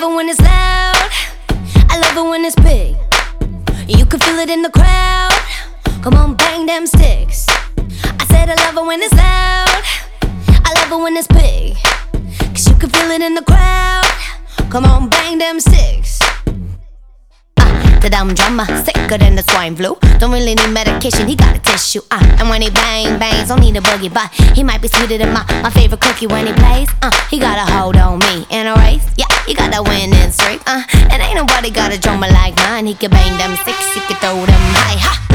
love it when it's loud. I love it when it's big. You can feel it in the crowd. Come on, bang them sticks. I said I love it when it's loud. I love it when it's big. Cause you can feel it in the crowd. Come on, bang them sticks. Uh, the dumb drummer, sicker than the swine flu. Don't really need medication, he got a tissue. Uh, and when he bang bangs, don't need a boogie, but he might be sweeter than my, my favorite cookie when he plays. Uh, he got a got a drummer like mine. He can bang them six, he can throw them high. Ha!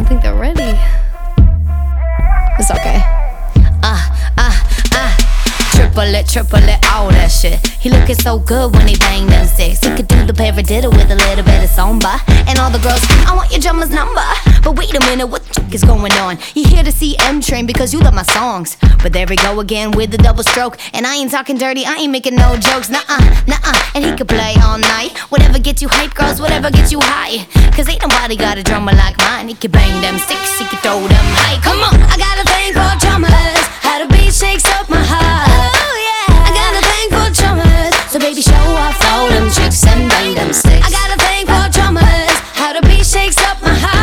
Don't think they're ready. It's okay. Uh, uh, uh. Triple it, triple it, all that shit. He looking so good when he bang them sticks. Do the paradiddle with a little bit of samba. And all the girls, I want your drummer's number. But wait a minute, what the is going on? You here to see M Train because you love my songs. But there we go again with the double stroke. And I ain't talking dirty, I ain't making no jokes. Nuh uh, nuh uh. And he could play all night. Whatever gets you hype, girls, whatever gets you high. Cause ain't nobody got a drummer like mine. He could bang them sticks, he could throw them high. Come on, I got a thing for drummers. How the beat shakes up my heart. Oh, yeah. I got a thing for drummers. So baby, show my heart.